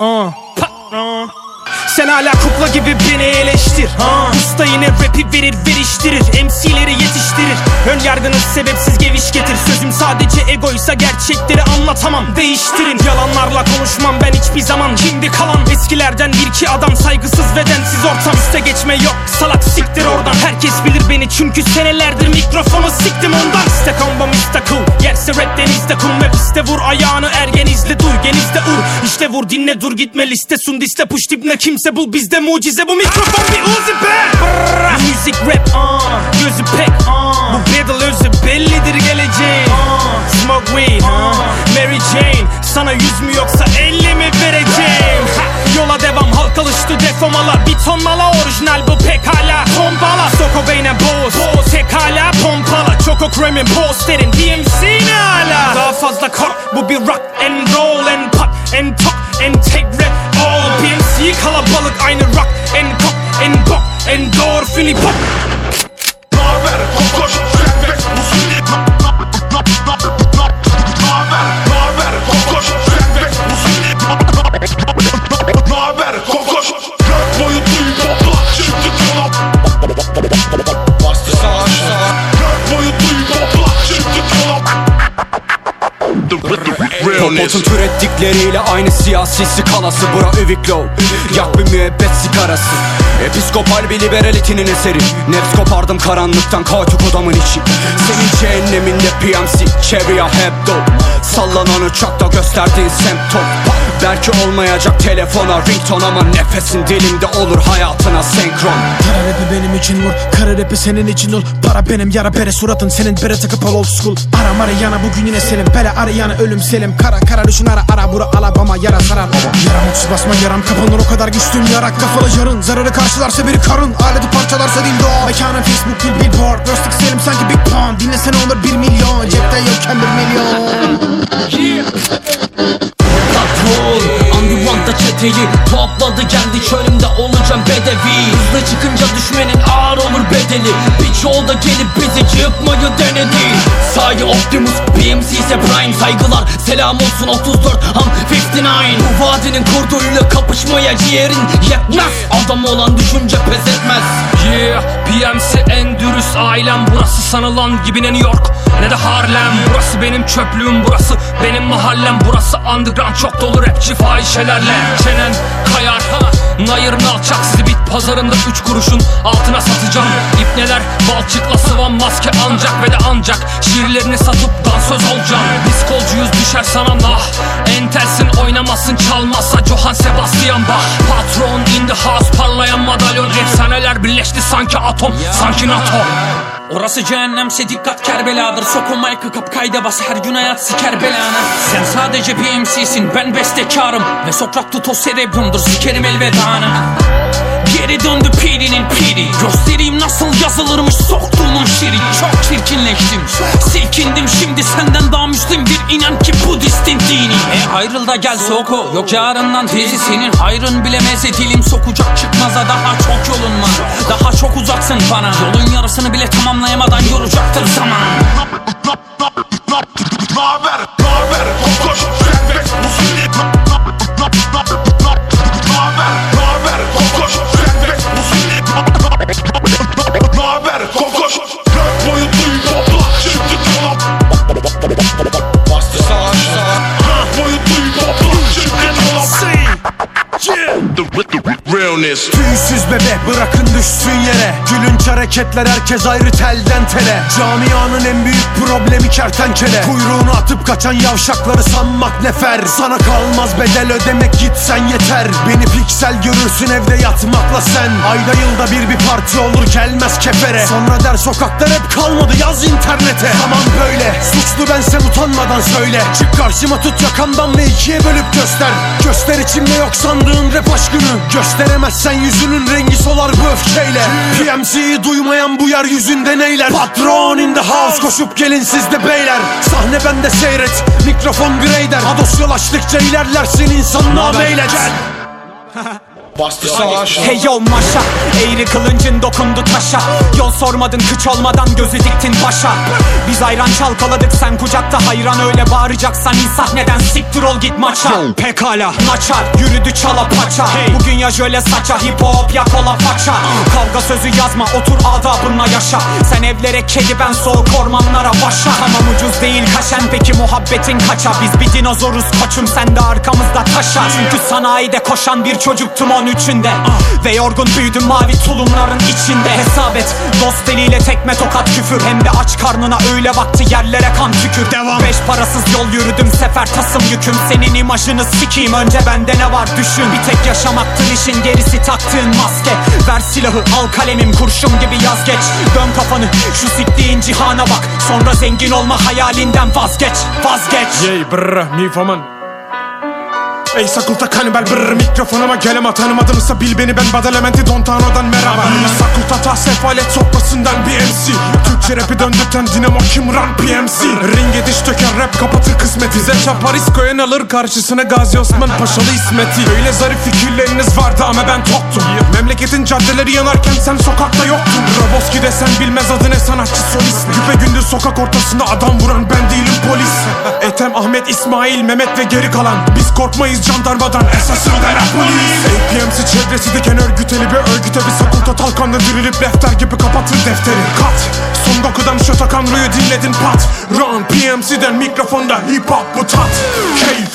Uh, patron. Sen hala kukla gibi beni eleştir. Ha. Usta yine rapi verir veriştirir. MC'leri yetiştirir. Ön yargınız sebepsiz geviş getir. Sözüm sadece egoysa gerçekleri anlatamam. Değiştirin. Yalanlarla konuşmam ben hiçbir zaman. Şimdi kalan eskilerden bir iki adam Saygısız ve densiz ortam üste geçme yok Salak siktir oradan herkes bilir beni Çünkü senelerdir mikrofonu siktim ondan İste combo iste cool Yerse rap denizde kum ve piste vur ayağını ergen izle Duy genizde ur İşte vur dinle dur gitme liste sun diste push dibne kimse bul bizde mucize bu mikrofon bir uzi be. Müzik rap uh, gözü pek uh. Bu battle özü bellidir geleceğin uh. Smoke weed uh. Mary Jane sana yüz mü yoksa elli mi vereceğim. Yola devam halk alıştı defomala Bir ton mala orijinal bu pekala. Pompala Soko beyne boz Boz tek hala pompala Choco cream'in posterin DMC ne Daha fazla kork bu bir rock and roll and pop and talk Popot'un türettikleriyle aynı siyasi skalası. Bura Üviklov Yak bir müebbet sigarası. Episkopal bir liberalitinin eseri. Nefs kopardım karanlıktan kaçuk odamın içi. Senin cehenneminde PMC hep dop Sallanan uçakta gösterdiğin semptom. Belki olmayacak telefona rington ama nefesin dilimde olur hayatına senkron. Kara rapi benim için vur Kara rapi senin için ol. Para benim yara bere suratın senin bere takıp al old school. Aram arayana bugün yine selim. Bele arayana ölüm selim. Kara kara düşün ara ara bura alabama yara sarar Yaram oksuz basma yaram kapanır o kadar güçlüyüm yarak kafalı yarın. Zararı karşılarsa biri karın Aleti parçalarsa dildo. Mekanım Facebook bir billboard Röstik selim sanki Big Pound Dinlesene olur bir milyon. Cepte yokken bir milyon Patron Underground'da çeteyi topladı geldi çölümde olacağım bedevi. Hızlı çıkınca düşmenin ağır olur bedeli. Bir yolda gelip bizi yıkmayı denedi. Sahi Optimus BMC ise Prime. Saygılar selam olsun 34 Ham 59 Bu vadinin kurduyla kapışmaya ciğerin yetmez. Adam olan düşünce pes etmez. Yeah, PMC en dürüst ailem. Burası sanılan gibi ne New York ne de Harlem Burası benim çöplüğüm burası benim mahallem Burası underground çok dolu rapçi fahişelerle. Çenen kayar ha Nayırın alçak sizi bit pazarında üç kuruşun altına satacağım. İpneler balçıkla sıvan maske ancak ve de ancak Şiirlerini satıp dansöz olacağım. Biz kolcuyuz düşer sana nah. Entelsin oynamazsın çalmazsa Johann Sebastian Bach. Patron in the house parlayan madalyon Efsaneler birleşti sanki atom sanki NATO. Orası cehennemse dikkat Kerbela'dır. Sokun mike'ı kap kayda bas her gün hayat siker belanı. Sen sadece bir MC'sin ben bestekarım. Ve Sokratus cerebrumdur sikerim elvedanı Geri döndü pirinin piri Göstereyim nasıl yazılırmış soktuğumun şiiri Çok çirkinleştim. Silkindim şimdi senden daha müslim bir inan ki Budistin dini. E ayrıl da gel Soko Yok yarından tezi senin. Hayrın bilemez dilim sokacak çıkmaza daha çok yolun var. Daha çok uzaksın bana. Yolun yarısını bile tamamlayamadan yoracaktır zaman. Naber? Naber Realness Tüysüz bebe bırakın düşsün yere. Gülünç hareketler herkes ayrı telden tele. Camianın en büyük problemi kertenkele. Kuyruğunu atıp kaçan yavşakları sanmak nefer Sana kalmaz bedel ödemek gitsen yeter. Beni piksel görürsün evde yatmakla sen. Ayda yılda bir bir parti olur gelmez kefere. Sonra der sokaklar hep kalmadı yaz internete. Tamam böyle suçlu ben sen utanmadan söyle. Çık karşıma tut yakamdan ve ikiye bölüp göster. Göster içimde yok sandığın rap aşkını Gösteremezsen yüzünün rengi solar bu öfkeyle. PMC'yi duymayan bu yeryüzünde neyler? Patron in the house koşup gelin siz de beyler. Sahne bende seyret mikrofon greyder Ados yol açtıkça ilerlersin insanlığa meyle Gel Bastı savaş. Hey yo maşa. Eğri kılıncın dokundu taşa. Yol sormadın kıç olmadan gözü diktin başa. Biz ayran çalkaladık sen kucakta hayran. Öyle bağıracaksan iyi sahneden siktir ol git maça. Pekala naçar. Yürüdü çala paça. Bugün ya jöle saça hip hop ya kola faça. Kavga sözü yazma otur adabınla yaşa. Sen evlere kedi ben soğuk ormanlara başa. Tamam ucuz değil kaşen peki muhabbetin kaça? Biz bir dinozoruz koçum sen de arkamızda taşa. Çünkü sanayide koşan bir çocuktum on üçünde Ve yorgun büyüdüm mavi tulumların içinde. Hesap et dost eliyle tekme tokat küfür. Hem de aç karnına öyle vakti yerlere kan tükür. Devam. Beş parasız yol yürüdüm sefer tasım yüküm. Senin imajını sikeyim önce bende ne var düşün. Bir tek yaşamaktır işin gerisi taktığın maske. Ver silahı al kalemim kurşun gibi yaz geç. Dön kafanı şu siktiğin cihana bak. Sonra zengin olma hayalinden vazgeç Vazgeç. Yey brr mi faman Ey sakulta kanibal brr mikrofonuma geleme tanımadınızsa bil beni ben Badalamenti Dontano'dan merhaba. Sakulta ta sefalet sofrasından bir MC Türkçe rapi döndürten Dinamo Kimran PMC Ringe diş döker rap kapatır kısmeti. Zeça Paris koyan alır karşısına Gazi Osman Paşalı İsmet'i. Öyle zarif fikirleriniz vardı ama ben toktum Memleketin caddeleri yanarken sen sokakta yoktun Roboski desen bilmez adı ne sanatçı solist. Güpe gündüz sokak ortasında adam vuran ben değilim polis. Ethem, Ahmet, İsmail, Mehmet ve geri kalan. Biz korkmayız jandarmadan esasında rap polis. APMC çevresi diken örgüteli bir örgüte Bir sakul total kanla dirilip defter gibi kapatır defteri. Kat. Son Goku'dan Shotokan Ru'yu dinledin pat. Run PMC'den mikrofonda hip hop bu tat. Tat